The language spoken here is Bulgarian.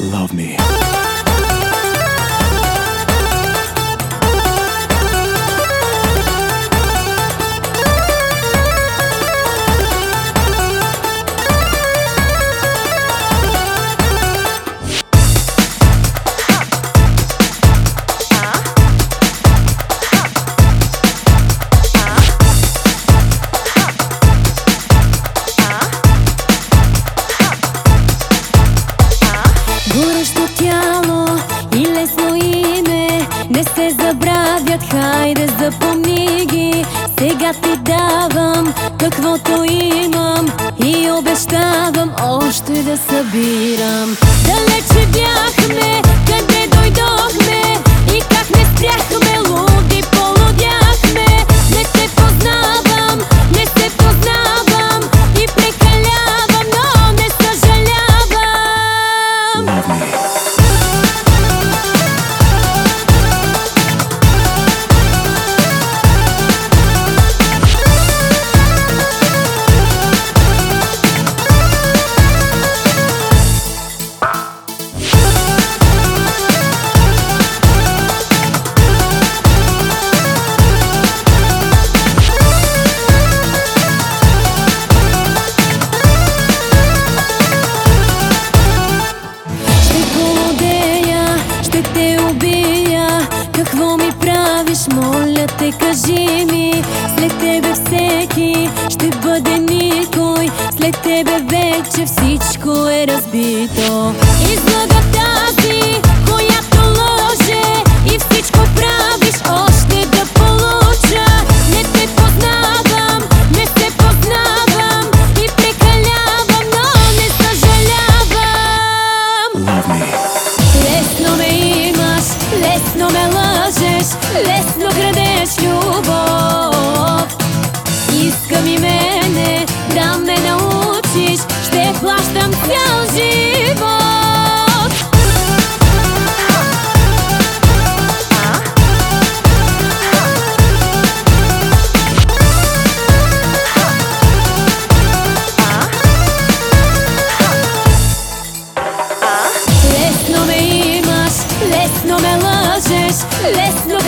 Love Me. път, хайде запомни ги. Сега ти давам каквото имам И обещавам още да събирам. Далече бяхме, къде дойдохме И как не спряхме луд моля те, кажи ми След тебе всеки ще бъде никой. След тебе вече всичко е разбито лъжеш, лесно крадеш любов. Искам и мене да ме научиш, лъжеш, лесно